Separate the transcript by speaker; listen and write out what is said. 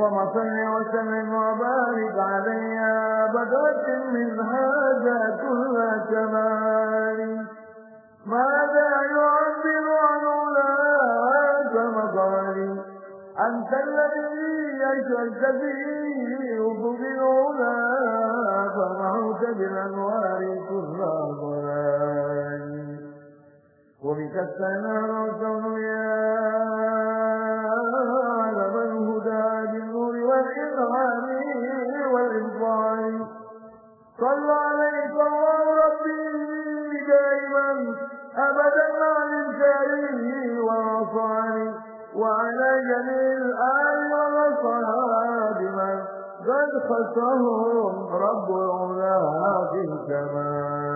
Speaker 1: ومصل وسلم وبارك عليها بدرة من هذا كل كمال ماذا يعبر عن أولاك مقالي؟ أنت الذي يشهد فيه وفق الأولى فمعوك بالأنوار كل ضلال. وبك السلام والكون صلى عليك الله ربي دائما أبدا مع الإنسان والأصال وعلى جميع الآل والأصحاب من قد خصهم رب العلا في الكمال